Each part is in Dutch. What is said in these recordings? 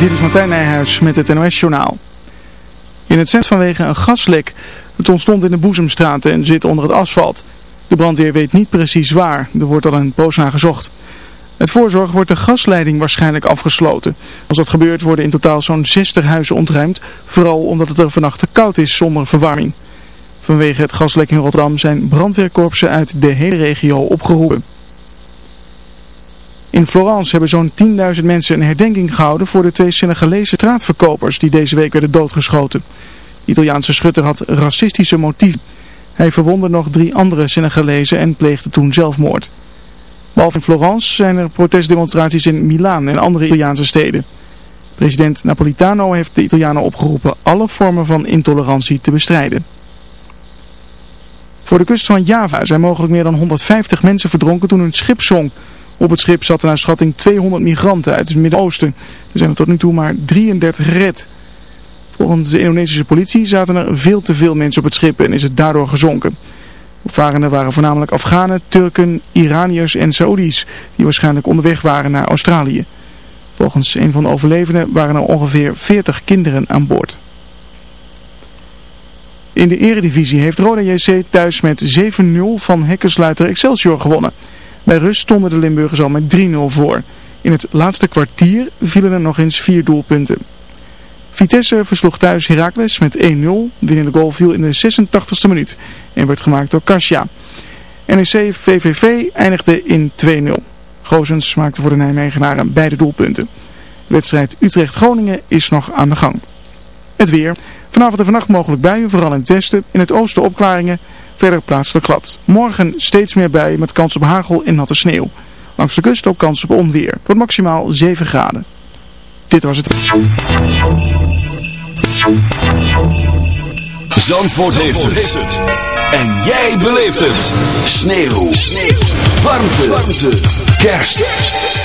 Dit is Martijn Nijhuis met het NOS-journaal. In het centrum vanwege een gaslek. Het ontstond in de Boezemstraat en zit onder het asfalt. De brandweer weet niet precies waar. Er wordt al een poos naar gezocht. Het voorzorg wordt de gasleiding waarschijnlijk afgesloten. Als dat gebeurt worden in totaal zo'n 60 huizen ontruimd. Vooral omdat het er vannacht te koud is zonder verwarming. Vanwege het gaslek in Rotterdam zijn brandweerkorpsen uit de hele regio opgeroepen. In Florence hebben zo'n 10.000 mensen een herdenking gehouden voor de twee Senegalese straatverkopers die deze week werden doodgeschoten. De Italiaanse schutter had racistische motieven. Hij verwondde nog drie andere Senegalezen en pleegde toen zelfmoord. Behalve in Florence zijn er protestdemonstraties in Milaan en andere Italiaanse steden. President Napolitano heeft de Italianen opgeroepen alle vormen van intolerantie te bestrijden. Voor de kust van Java zijn mogelijk meer dan 150 mensen verdronken toen een schip zonk. Op het schip zaten naar schatting 200 migranten uit het Midden-Oosten. Er zijn er tot nu toe maar 33 gered. Volgens de Indonesische politie zaten er veel te veel mensen op het schip en is het daardoor gezonken. Opvarenden waren voornamelijk Afghanen, Turken, Iraniërs en Saoedi's die waarschijnlijk onderweg waren naar Australië. Volgens een van de overlevenden waren er ongeveer 40 kinderen aan boord. In de eredivisie heeft Roda JC thuis met 7-0 van hekkensluiter Excelsior gewonnen. Bij rust stonden de Limburgers al met 3-0 voor. In het laatste kwartier vielen er nog eens vier doelpunten. Vitesse versloeg thuis Heracles met 1-0. Winnende goal viel in de 86e minuut en werd gemaakt door Kasia. NEC VVV eindigde in 2-0. Gozens maakte voor de Nijmegenaren beide doelpunten. De wedstrijd Utrecht-Groningen is nog aan de gang. Het weer. Vanavond en vannacht mogelijk buien, vooral in het westen. In het oosten opklaringen. Verder plaatselijk glad. Morgen steeds meer buien met kans op hagel en natte sneeuw. Langs de kust ook kans op onweer. Tot maximaal 7 graden. Dit was het. Zandvoort, heeft, het. En jij beleeft het. Sneeuw. Sneeuw. Warmte. Warmte. Kerst.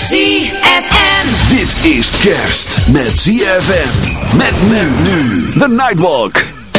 ZFM. Dit is kerst met ZFM. Met men nu. The Nightwalk.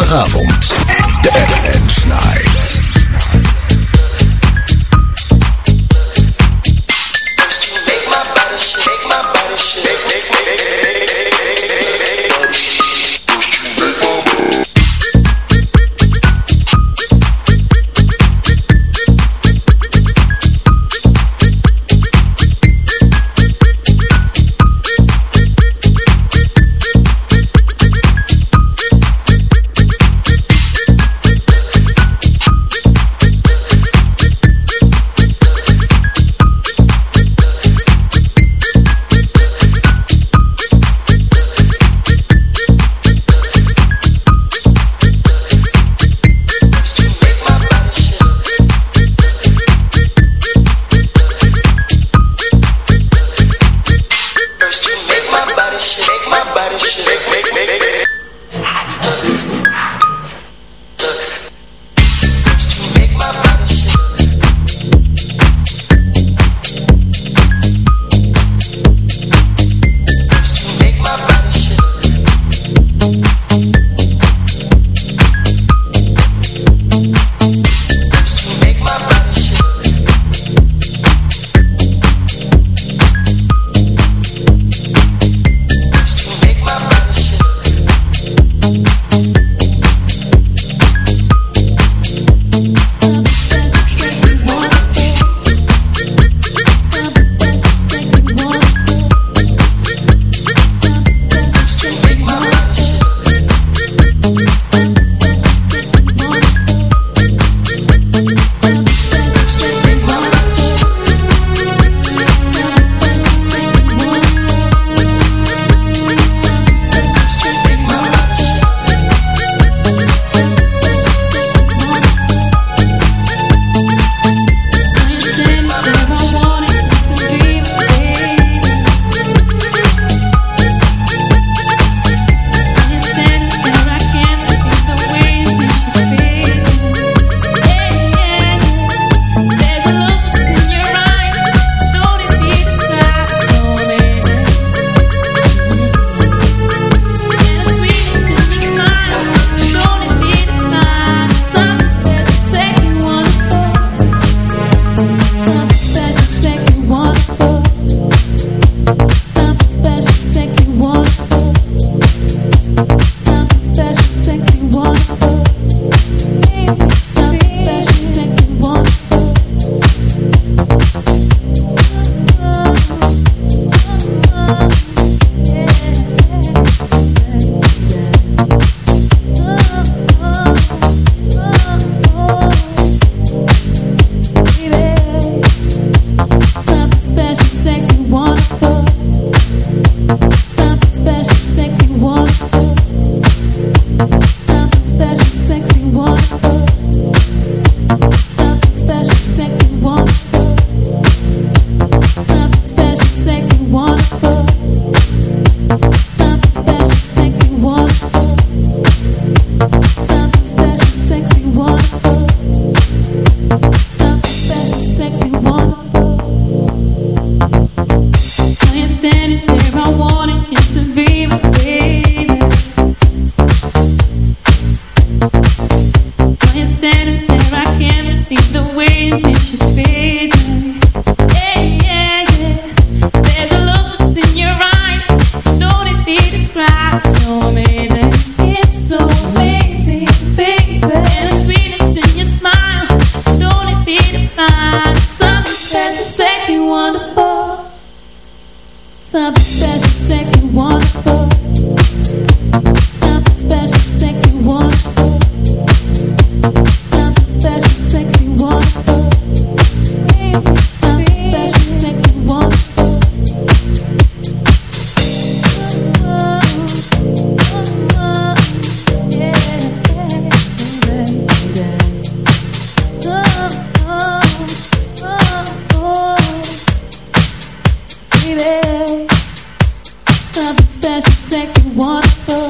Zaterdagavond. Something special, sexy, wonderful.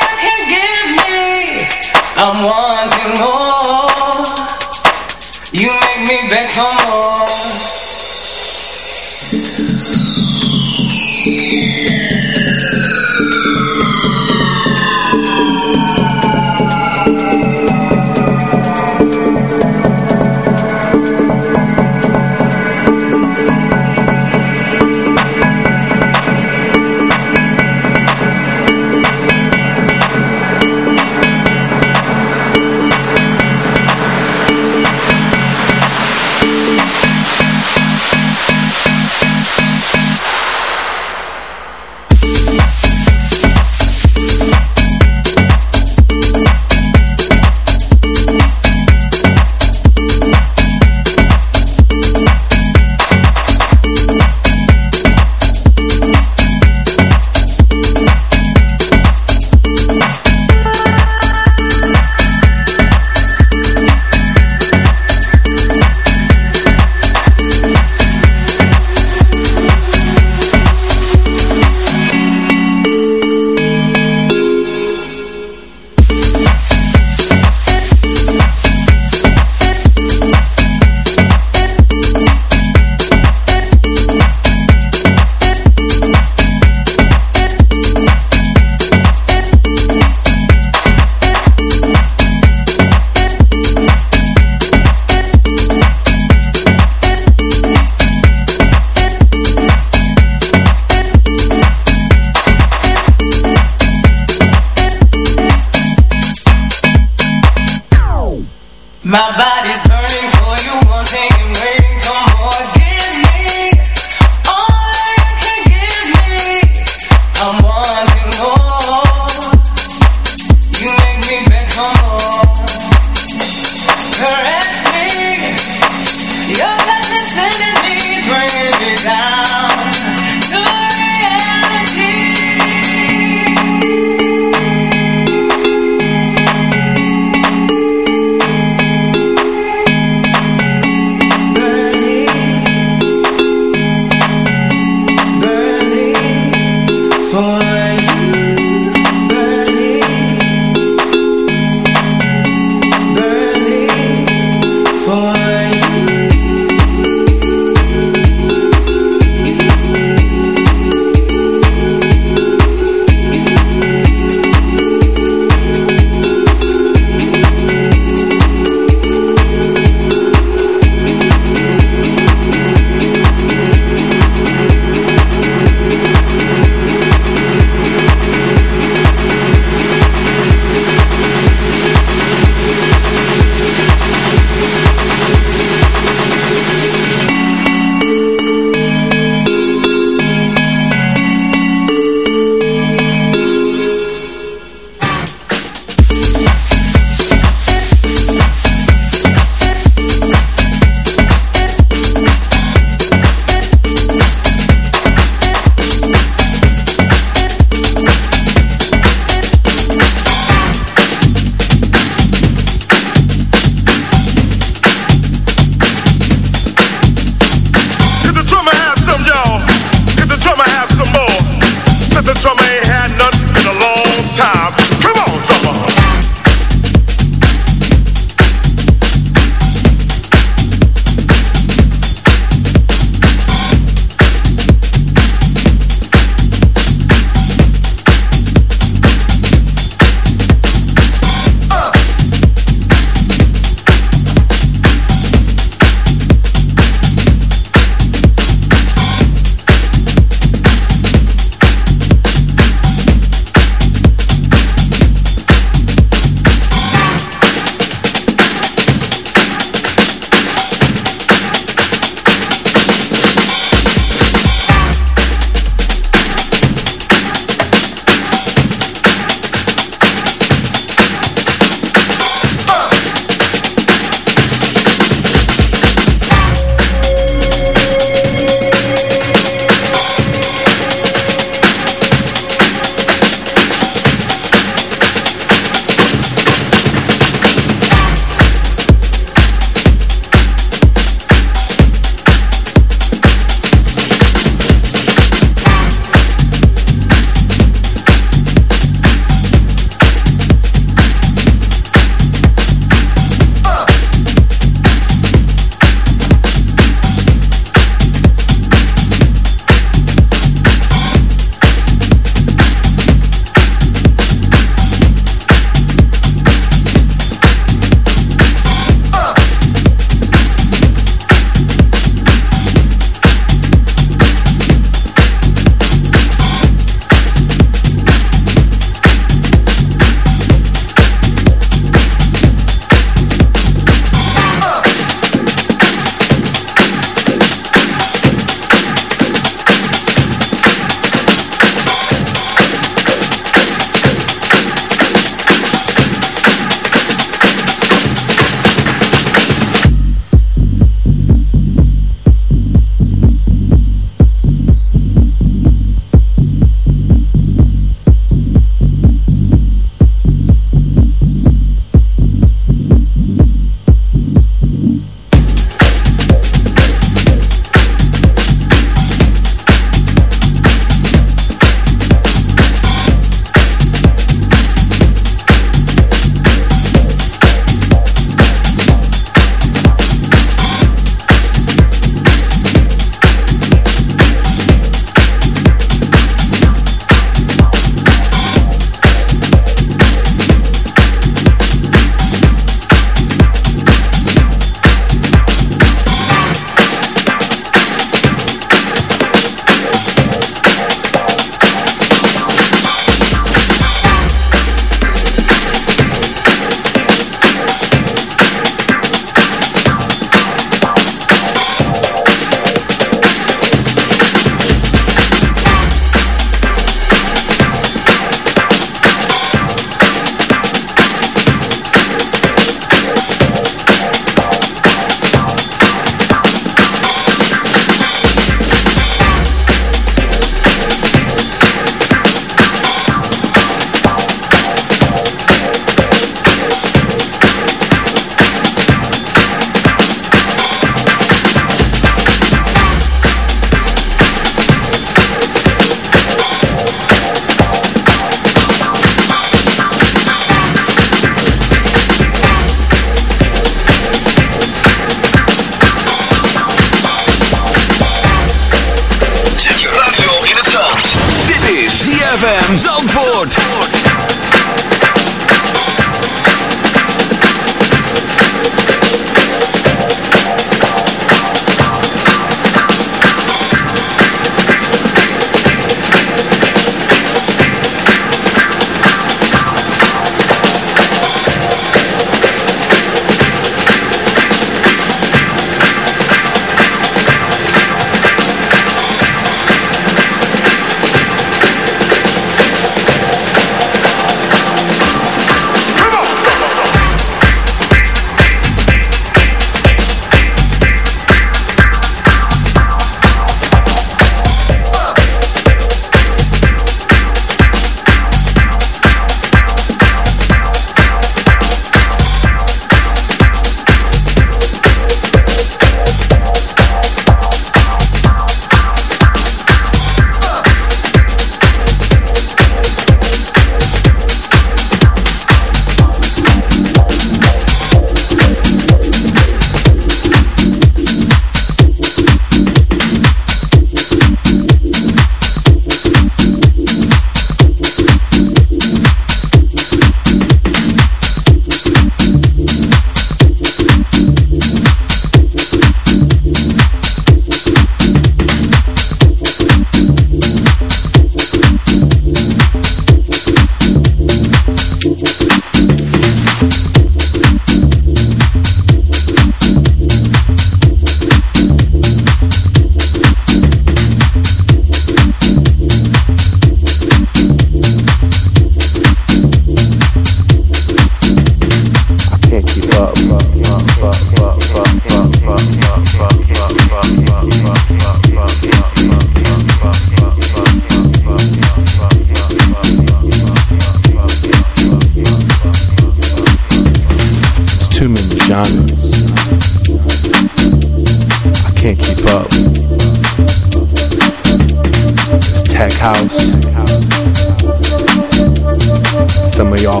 Some of y'all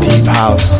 deep house.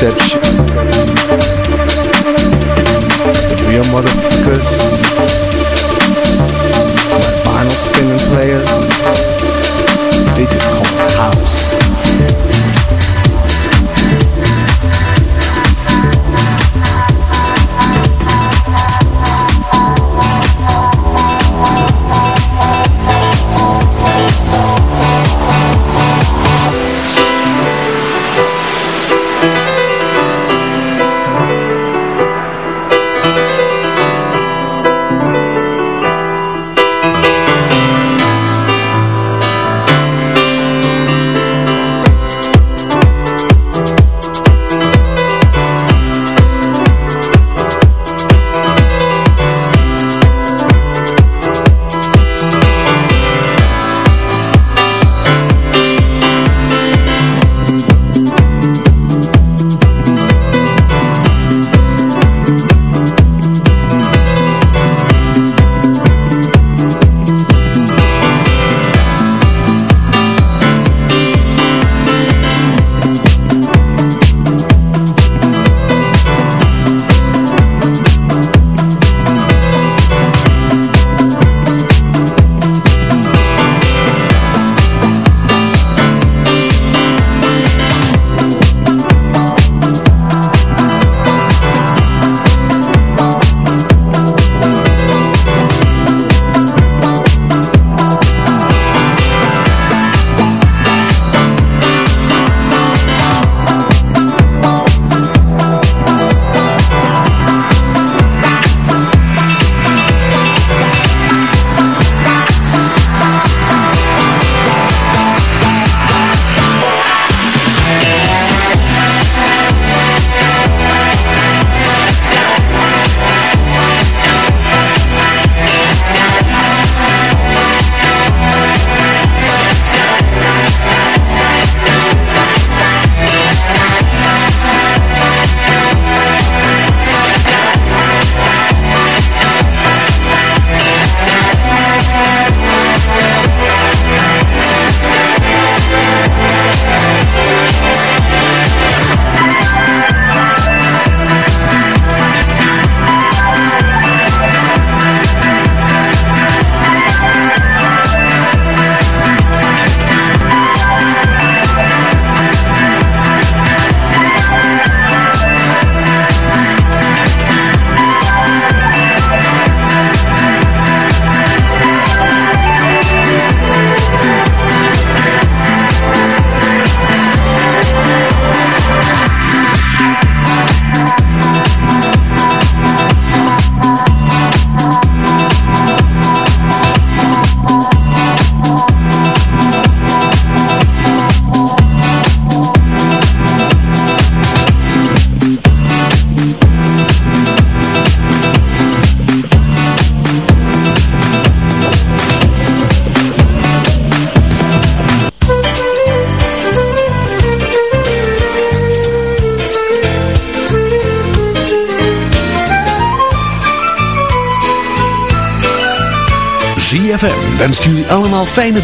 Is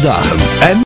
dagen en...